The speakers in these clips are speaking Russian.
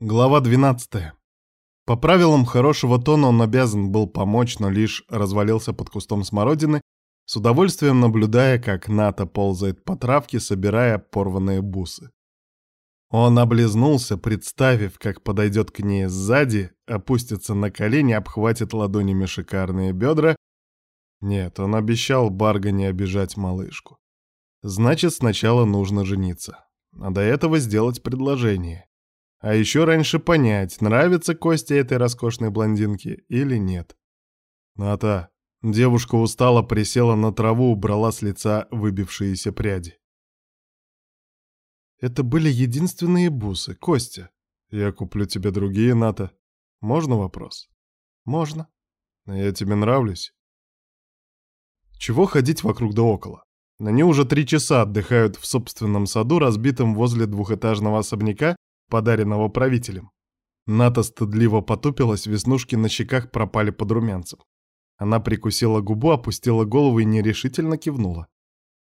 Глава 12. По правилам хорошего тона он обязан был помочь, но лишь развалился под кустом смородины, с удовольствием наблюдая, как Ната ползает по травке, собирая порванные бусы. Он облизнулся, представив, как подойдет к ней сзади, опустится на колени, обхватит ладонями шикарные бедра. Нет, он обещал Барга не обижать малышку. Значит, сначала нужно жениться. А до этого сделать предложение. А еще раньше понять, нравится Костя этой роскошной блондинке или нет. Ната, девушка устала, присела на траву, убрала с лица выбившиеся пряди. Это были единственные бусы, Костя. Я куплю тебе другие, Ната. Можно вопрос? Можно. Я тебе нравлюсь? Чего ходить вокруг да около? Они уже три часа отдыхают в собственном саду, разбитом возле двухэтажного особняка, подаренного правителем. Ната стыдливо потупилась, веснушки на щеках пропали под румянцем. Она прикусила губу, опустила голову и нерешительно кивнула.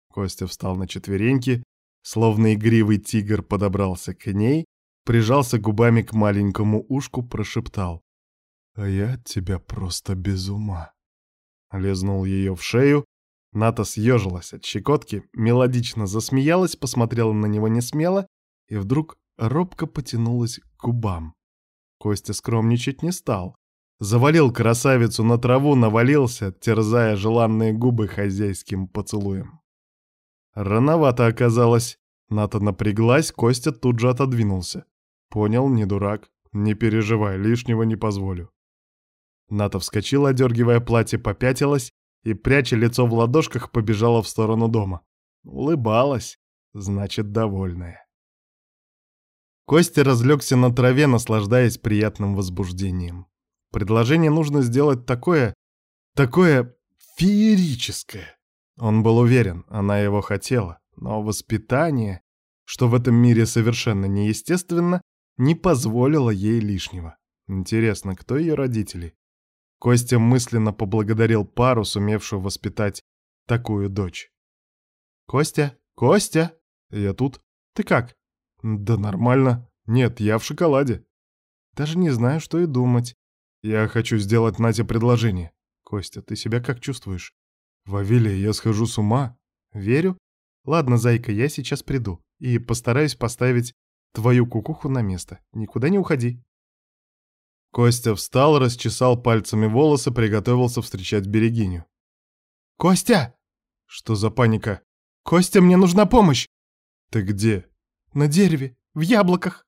Костя встал на четвереньки, словно игривый тигр подобрался к ней, прижался губами к маленькому ушку, прошептал. «А я от тебя просто без ума». Лезнул ее в шею, Ната съежилась от щекотки, мелодично засмеялась, посмотрела на него несмело и вдруг робко потянулась к губам. Костя скромничать не стал. Завалил красавицу на траву, навалился, терзая желанные губы хозяйским поцелуем. Рановато оказалось. Ната напряглась, Костя тут же отодвинулся. Понял, не дурак. Не переживай, лишнего не позволю. Ната вскочила, одергивая платье, попятилась и, пряча лицо в ладошках, побежала в сторону дома. Улыбалась, значит, довольная. Костя разлегся на траве, наслаждаясь приятным возбуждением. Предложение нужно сделать такое... такое... феерическое. Он был уверен, она его хотела, но воспитание, что в этом мире совершенно неестественно, не позволило ей лишнего. Интересно, кто ее родители? Костя мысленно поблагодарил пару, сумевшую воспитать такую дочь. «Костя? Костя? Я тут. Ты как?» «Да нормально. Нет, я в шоколаде». «Даже не знаю, что и думать. Я хочу сделать Нате предложение. Костя, ты себя как чувствуешь?» «Вавилия, я схожу с ума». «Верю? Ладно, зайка, я сейчас приду и постараюсь поставить твою кукуху на место. Никуда не уходи». Костя встал, расчесал пальцами волосы, приготовился встречать Берегиню. «Костя!» «Что за паника?» «Костя, мне нужна помощь!» «Ты где?» На дереве, в яблоках.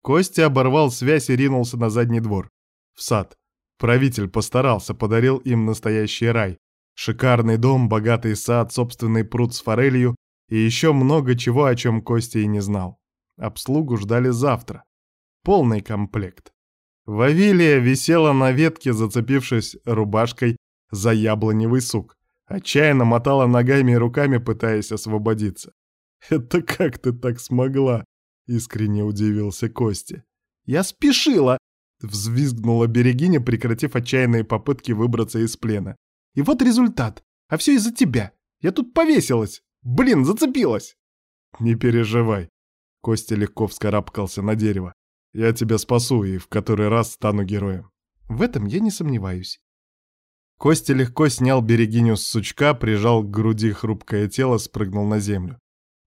Костя оборвал связь и ринулся на задний двор. В сад. Правитель постарался, подарил им настоящий рай. Шикарный дом, богатый сад, собственный пруд с форелью и еще много чего, о чем Костя и не знал. Обслугу ждали завтра. Полный комплект. Вавилия висела на ветке, зацепившись рубашкой за яблоневый сук. Отчаянно мотала ногами и руками, пытаясь освободиться. «Это как ты так смогла?» — искренне удивился Костя. «Я спешила!» — взвизгнула Берегиня, прекратив отчаянные попытки выбраться из плена. «И вот результат. А все из-за тебя. Я тут повесилась. Блин, зацепилась!» «Не переживай». Костя легко вскарабкался на дерево. «Я тебя спасу и в который раз стану героем». «В этом я не сомневаюсь». Костя легко снял Берегиню с сучка, прижал к груди хрупкое тело, спрыгнул на землю.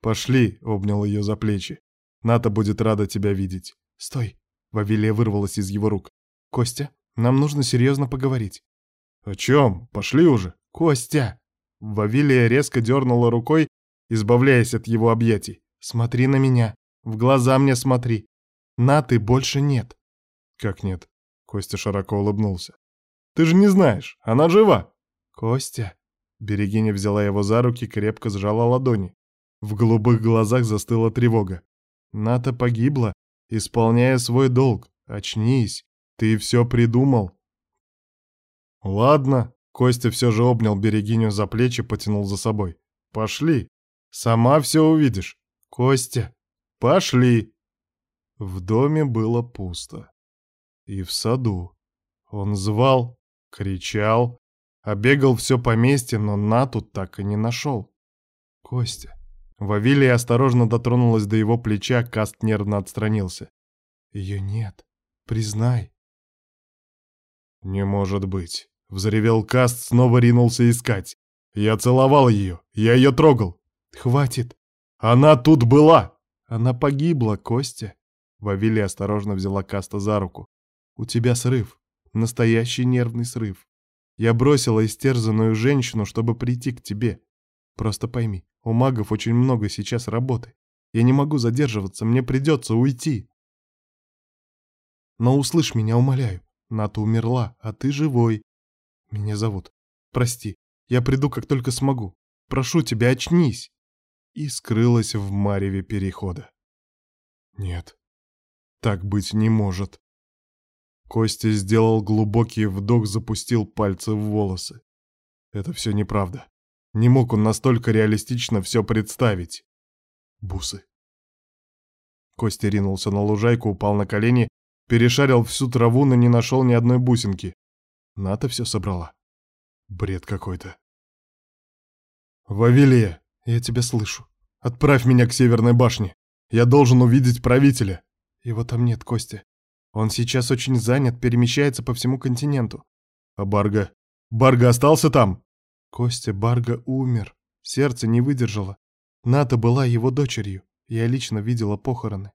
«Пошли», — обнял ее за плечи. «Ната будет рада тебя видеть». «Стой!» — Вавилия вырвалась из его рук. «Костя, нам нужно серьезно поговорить». «О чем? Пошли уже!» «Костя!» Вавилия резко дернула рукой, избавляясь от его объятий. «Смотри на меня. В глаза мне смотри. Наты больше нет». «Как нет?» Костя широко улыбнулся. «Ты же не знаешь, она жива!» «Костя!» Берегиня взяла его за руки, крепко сжала ладони. В голубых глазах застыла тревога. Ната погибла, исполняя свой долг. Очнись, ты все придумал. Ладно, Костя все же обнял Берегиню за плечи, потянул за собой. Пошли, сама все увидишь. Костя, пошли. В доме было пусто. И в саду. Он звал, кричал, обегал все поместье, но Нату так и не нашел. Костя, Вавилия осторожно дотронулась до его плеча, Каст нервно отстранился. Ее нет. Признай. Не может быть. Взревел Каст, снова ринулся искать. Я целовал ее, я ее трогал. Хватит. Она тут была. Она погибла, Костя. Вавилия осторожно взяла Каста за руку. У тебя срыв. Настоящий нервный срыв. Я бросила истерзанную женщину, чтобы прийти к тебе. Просто пойми, у магов очень много сейчас работы. Я не могу задерживаться, мне придется уйти. Но услышь меня, умоляю. Ната умерла, а ты живой. Меня зовут. Прости, я приду, как только смогу. Прошу тебя, очнись. И скрылась в мареве перехода. Нет, так быть не может. Костя сделал глубокий вдох, запустил пальцы в волосы. Это все неправда. Не мог он настолько реалистично все представить. Бусы. Костя ринулся на лужайку, упал на колени, перешарил всю траву, но не нашел ни одной бусинки. Ната все собрала. Бред какой-то. «Вавилия, я тебя слышу. Отправь меня к Северной башне. Я должен увидеть правителя». Его там нет, Костя. Он сейчас очень занят, перемещается по всему континенту. А Барга? Барга остался там? Костя, Барга умер. Сердце не выдержало. Ната была его дочерью. Я лично видела похороны.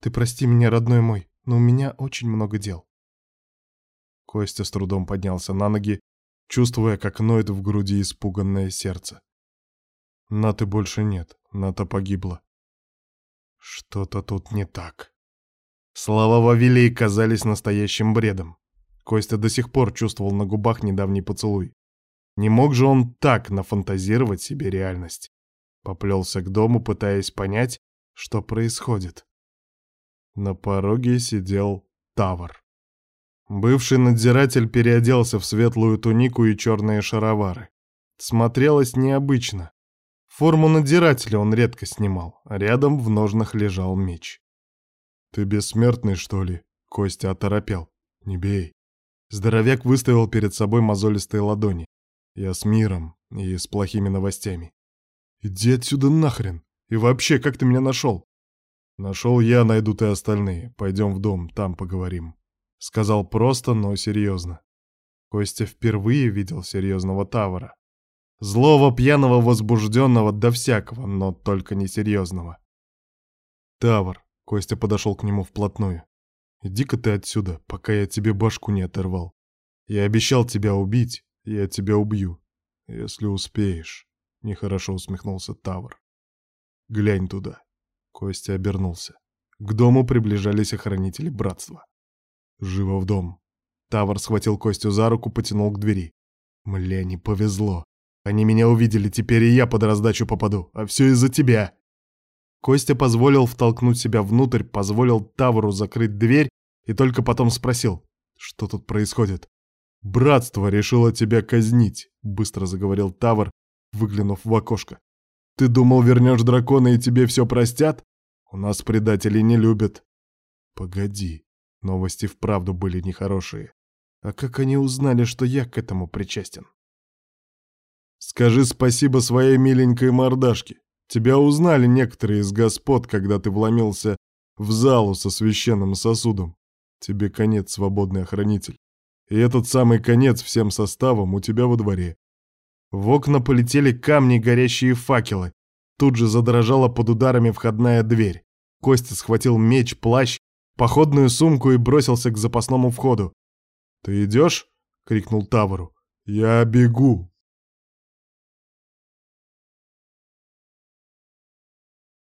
Ты прости меня, родной мой, но у меня очень много дел. Костя с трудом поднялся на ноги, чувствуя, как ноет в груди испуганное сердце. Наты больше нет, Ната погибла. Что-то тут не так. Слова Вавилии казались настоящим бредом. Костя до сих пор чувствовал на губах недавний поцелуй. Не мог же он так нафантазировать себе реальность. Поплелся к дому, пытаясь понять, что происходит. На пороге сидел Тавр. Бывший надзиратель переоделся в светлую тунику и черные шаровары. Смотрелось необычно. Форму надзирателя он редко снимал, а рядом в ножнах лежал меч. «Ты бессмертный, что ли?» — Костя оторопел. «Не бей». Здоровяк выставил перед собой мозолистые ладони. «Я с миром и с плохими новостями». «Иди отсюда нахрен! И вообще, как ты меня нашел?» «Нашел я, найдут и остальные. Пойдем в дом, там поговорим». Сказал просто, но серьезно. Костя впервые видел серьезного Тавара. Злого, пьяного, возбужденного, до всякого, но только не серьезного. Тавр, Костя подошел к нему вплотную. «Иди-ка ты отсюда, пока я тебе башку не оторвал. Я обещал тебя убить, я тебя убью. Если успеешь». Нехорошо усмехнулся Тавр. «Глянь туда». Костя обернулся. К дому приближались охранители братства. «Живо в дом». Тавр схватил Костю за руку, потянул к двери. «Мля, не повезло. Они меня увидели, теперь и я под раздачу попаду. А все из-за тебя». Костя позволил втолкнуть себя внутрь, позволил Тавру закрыть дверь и только потом спросил, что тут происходит. «Братство решило тебя казнить», — быстро заговорил Тавр, выглянув в окошко. «Ты думал, вернешь дракона и тебе все простят? У нас предателей не любят». «Погоди, новости вправду были нехорошие. А как они узнали, что я к этому причастен?» «Скажи спасибо своей миленькой мордашке. Тебя узнали некоторые из господ, когда ты вломился в залу со священным сосудом. Тебе конец, свободный охранитель. И этот самый конец всем составом у тебя во дворе. В окна полетели камни, горящие факелы. Тут же задрожала под ударами входная дверь. Костя схватил меч, плащ, походную сумку и бросился к запасному входу. «Ты идешь?» — крикнул Тавру. «Я бегу!»